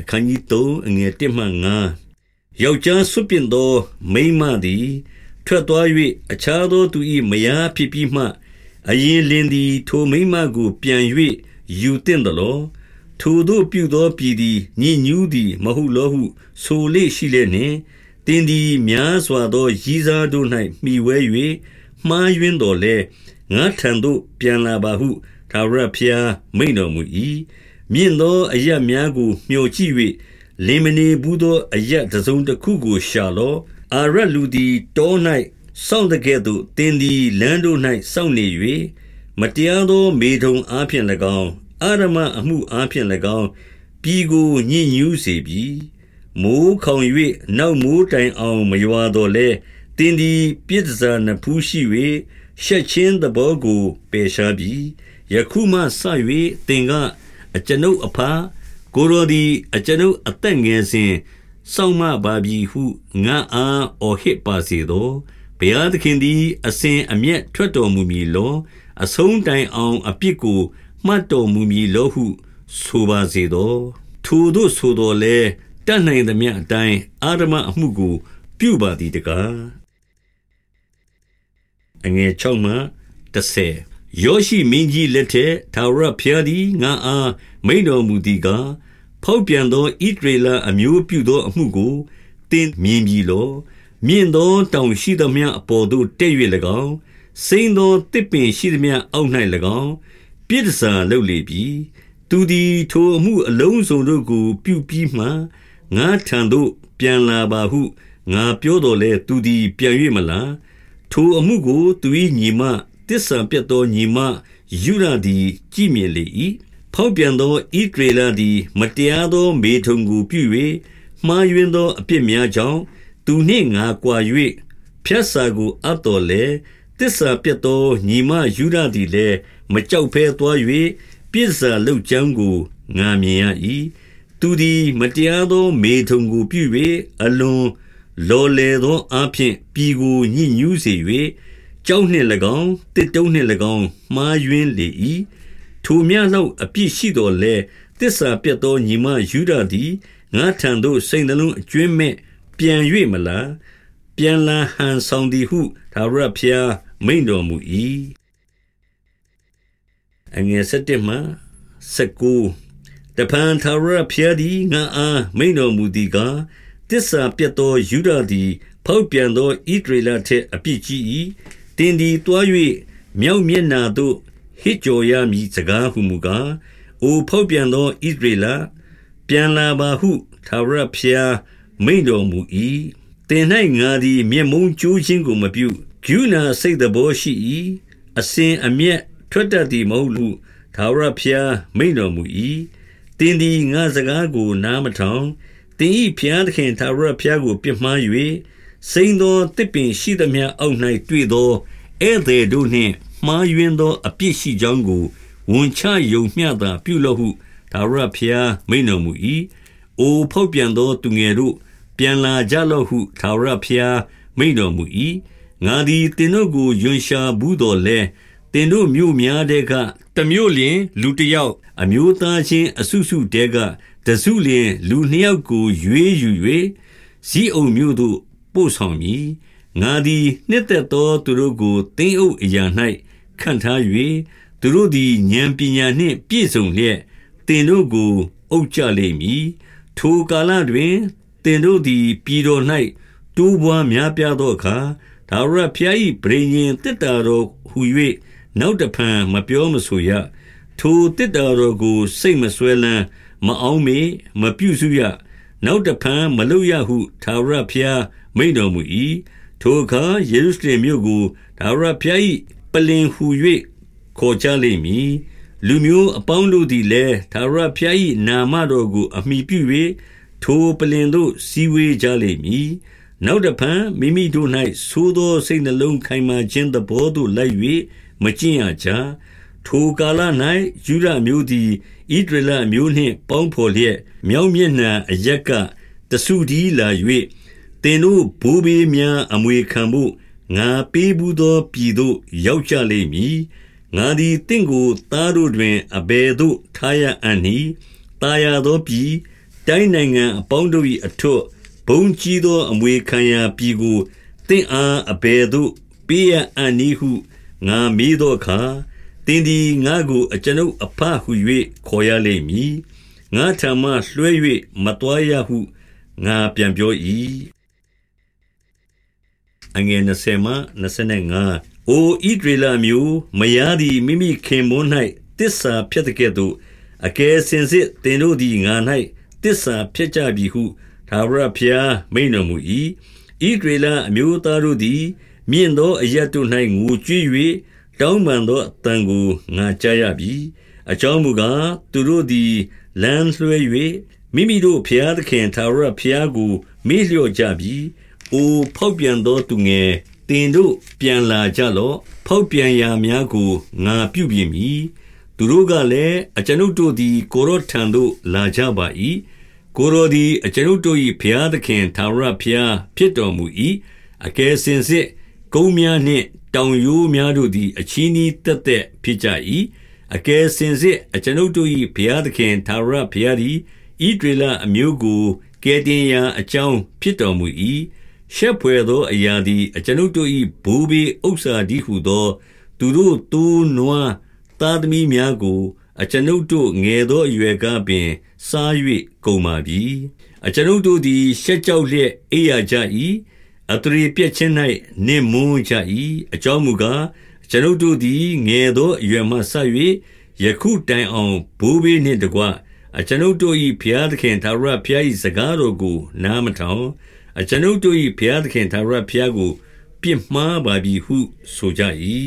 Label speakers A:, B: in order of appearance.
A: အခန်းကြီး3အငယ်1မှ9ယောက်ျားဆွပင်သောမိန်းမသည် ထွက်သွား၍အခြားသောသူ၏မယားဖြစ်ပြီးမှအရင်လင်သည်ထိုမိန်းမကိုပြန်၍ယူသင့်သလောထိုတို့ပြုသောပြည်သည်ညဉ့်ညူးသည်မဟုတ်လောဟု ဆိုလေရှိလေနှင့်တင်းသည်များစွာသောရည်စားတို့၌မှီဝဲ၍မှားယွင်းတော်လဲငါထံသို့ပြန်လာပါဟုသာရဖျားမိန်တော်မူ၏ မြင့်သောအရများကိုမျှော်ကြည့်၍လင်မနေဘူးသောအရတစုံတစ်ခုကိုရှာလောအာရလူသည်တော၌စောင့်တကဲ့သို့တင်းသည်လမ်းတို့၌စောင့်နေ၍မတရားသောမေထုံအားဖြင့်၎င်းအာရမအမှုအားဖြင့်၎င်းပြည်ကိုညှဉ်းညူးစေပြီမိုးခေါင်၍နောက်မိုးတိုင်အောင်မရွာတော့လဲတင်းသည်ပြစ်ဒဏ်နှဖူးရှိ၍ရှက်ချင်းသဘောကိုပယ်ရှားပြီယခုမှစ၍တင်က အကျွန်ုပ်အဖကိုရိုသည်အကျွန်ုပ်အသက်ငယ်စဉ်စောင့်မပါပြီဟုငါအားအော်ဟစ်ပါစေသောဘုရားသခင်သည်အစဉ်အမျက်ထွက်တော်မူမည်လောအဆုံးတိုင်အောင်အပြစ်ကိုမှတ်တော်မူမည်လောဟု ဆိုပါစေသောထိုတို့ဆိုတော်လဲတတ်နိုင်သမျှအတိုင်းအာရမအမှုကို ပြုပါသည်တကားအငယ်6မှ10 ယောရှိမင်းကြီးလက်ထက်သာရဖျားသည်ငါအားမိန်တော်မူသည်ကားဖောက်ပြန်သောဣဒရေလအမျိုးပြုသောအမှုကိုတင်းမြင်ပြီလောမြင့်သောတောင်ရှိသမျှအပေါ်သို့တက်၍၎င်းစိမ့်သောတစ်ပင်ရှိသမျှအောက်၌၎င်းပြစ်ဒဏ်လုပ်လေပြီသူသည်ထိုအမှုအလုံးစုံတို့ကို ပြုပြီးမှငါထံသို့ ပြန်လာပါဟုငါပြောတော်လဲသူသည် ပြန်၍မလာထိုအမှုကိုသူ၏ညီမ တစ္ဆာပြတ်သောညီမယူရာသည် ကြည်မြင်လေ၏ဖောက်ပြန်သောဣဒရေလသည် မတရားသောမေထုံကိုပြု၍မှားယွင်းသောအပြစ်များကြောင့်သူနှင့်ငါကွာ၍ဖြတ်စာကိုအပ်တော်လဲတစ္ဆာပြတ်သောညီမယူရသည်လည်းမကြောက်ဖဲသွား၍ပြစ္ဆာလုတ်ချမ်းကိုငာမြင်ရ၏သူသည်မတရားသောမေထုံကိုပြု၍အလွန်လော်လေသောအဖြစ်ပြည်ကိုညှဉ်းညူးစေ၍ ကြောက်နှင့်၎င်းတစ်တုံးနှင့်၎င်းမှားယွင်းလေ၏ထိုမြလောက်အပြစ်ရှိတော်လဲတစ္ဆာပြတ်သောညီမယူဒာသည်ငါထံသို့စိတ်နှလုံးအကျွင်းမဲ့ပြန်၍မလားပြန်လာဟန်ဆောင်သည်ဟုသာရဖျားမိန်တော်မူ၏အငယ်7မှ19တပန်သာရဖျားသည်ငါအားမိန်တော်မူသည်ကားတစ္ဆာပြတ်သောယူဒာသည်ဖောက်ပြန်သောဣဒရေလထက်အပြစ်ကြီး၏ တင်သည်တွား၍မြောက်မျက်နာသို့ဟစ်ကြော်ရမည်စကားဟုမူကားအိုဖောက်ပြန်သောဣဒရေလပြန်လာပါဟုသာရဖျားမိန်တော်မူ၏တင်၌ငါသည်မျက်မုံကျိုးခြင်းကိုမပြုဂုဏစိတ်တော်ရှိ၏အစဉ်အမျက်ထွက်တတ်သည်မဟုတ်ဟုသာရဖျားမိန်တော်မူ၏တင်သည်ငါစကားကိုနားမထောင်တင်ဤဖျားသခင်သာရဖျားကိုပြစ်မှား၍ စိန်သောတစ်ပင်ရှိသမျှအောက်၌တွေ့သောဧည့်သည်တို့နှင့်မှားယွင်းသောအပြစ်ရှိကြောင်းကိုဝန်ချယုံမျှသာပြုလော့ဟုသာရဖျားမိန်တော်မူ၏အိုဖောက်ပြန်သောသူငယ်တို့ပြန်လာကြလော့ဟုသာရဖျားမိန်တော်မူ၏ငါသည်တင်တို့ကိုယွန်ရှာဘူးတော်လဲတင်တို့မြို့များတဲ့ကတမျိုးလျင်လူတယောက်အမျိုးသားချင်းအစုစုတဲကတစုလျင်လူနှစ်ယောက်ကိုရွေးယူ၍ဇီးအုံမြို့သို့ ပို့ဆောင်မည်ငါသည်နှစ်သက်သောသူတို့ကိုတင်းအုပ်အရာ၌ခံထား၍သူတို့သည်ဉာဏ်ပညာနှင့်ပြည့်စုံလျက်တင်တို့ကိုအုပ်ကြလိမ့်မည်ထိုကာလတွင်တင်တို့သည်ပြည်တော်၌တိုးပွားများပြားသောအခါဒါဝရဖျား၏ဗြိဉ္ဉ်တစ်တာတော်ဟူ၍နောက်တဖန်မပြောမဆိုရထိုတစ်တာတော်ကို စိတ်မဆွဲလန်းမအောင်မေမပြုစုရ နောက်တဖန်မလုပ်ရဟုသာဝရဖျားမိန်တော်မူ၏ထိုအခါယေရုရှလင်မြို့ကိုဒါဝရဖျား၏ပလင်ဟူ၍ခေါ်ကြလိမ့်မည်လူမျိုးအပေါင်းတို့သည်လည်းဒါဝရဖျား၏နာမတော်ကို အမိပြု၍ထိုပလင်သို့စည်းဝေးကြလိမ့်မည်နောက်တဖန်မိမိတို့၌သိုးသောစိတ်နှလုံးခိုင်မာခြင်းသဘောသို့လိုက်၍မကျင့်ရကြ ထိုကာလ၌ယူရမျိုးသည်ဣဒရလမျိုးနှင့်ပေါင်းဖော်လျက်မြောက်မျက်နှာအရက်ကတဆူဒီလာ၍တင်တို့ဘိုးဘေးများအမွေခံဖို့ငါပေးဘူးသောပြည်သို့ရောက်ကြလိမ့်မည်ငါသည်တင့်ကိုသားတို့တွင်အဘယ်သို့ထားရအံ့နည်းတာယာသောပြည်တတိုင်းနိုင်ငံအပေါင်းတို့၏အထွတ်ဘုံကြီးသောအမွေခံရာပြည်ကိုတင့်အားအဘယ်သို့ပေးရအံ့နည်းဟုငါမေးသောအခါ တင်းဒီငါကိုအကျွန်ုပ်အဖဟု၍ခေါ်ရလိမ့်မည်ငါထံမှလွှဲ၍မတော်ရဟုငါပြန်ပြော၏အငယ်20မှ25အိုဣဒရလမျိုးမယားသည်မိမိခင်မွန်း၌တစ္ဆာဖြစ်တဲ့ကဲ့သို့အကယ်စင်စစ်တင်တို့သည်ငါ၌တစ္ဆာဖြစ်ကြပြီဟုသာဝရဖျားမိန်တော်မူ၏ဣဒရလအမျိုးသားတို့သည် မြင့်သောအရတ်တို့၌ငိုကြွေး၍ တောင်းပန်သောအတန်ကိုငါကြားရပြီအကြောင်းမူကားသူတို့သည်လမ်းလွှဲ၍မိမိတို့ဖျားသခင်သာရဖျားကို မေ့လျော့ကြပြီအိုဖောက်ပြန်သောသူငယ်တင်တို့ပြန်လာကြလော့ဖောက်ပြန်ရာများကိုငါပြုပြင်မည်သူတို့ကလည်းအကျွန်ုပ်တို့သည် ကိုရောထံသို့လာကြပါ၏ကိုရောသည်အကျွန်ုပ်တို့၏ဘုရားသခင်သာရဘုရားဖြစ်တော်မူ၏အကယ်စင်စစ်ကုန်းများနှင့် တောင်ရိုးများတို့သည် အချီးနှီးတက်တက်ဖြစ်ကြ၏အကယ်စင်စစ် အကျွန်ုပ်တို့၏ဘုရားသခင်သာရဘုရားသည်ဣဒရလအမျိုးကို ကယ်တင်ရာအကြောင်း ဖြစ်တော်မူ၏ရှက်ဖွယ်သောအရာသည် အကျွန်ုပ်တို့၏ဘိုးဘေးဥစ္စာတည်းဟူသော သူတို့သိုးနွားသားသမီးများကို အကျွန်ုပ်တို့ ငယ်သောအရွယ်ကပင် စား၍ကုန်ပါပြီ အကျွန်ုပ်တို့သည် ရှက်ကြောက်လျက် အိပ်ရကြ၏ အတရေပြက်ခြင်း၌နစ်မွန်းကြ၏အကြောင်းမူကားအကျွန်ုပ်တို့သည်ငယ်သောအရွယ်မှဆက်၍ယခုတိုင်အောင်ဘိုးဘေးနှင့်တကွအကျွန်ုပ်တို့၏ဘုရားသခင်သာရဘုရား၏စကားတော်ကို နားမထောင်အကျွန်ုပ်တို့၏ဘုရားသခင်ထာဝရဘုရားကို ပြစ်မှားပါပြီဟုဆိုကြ၏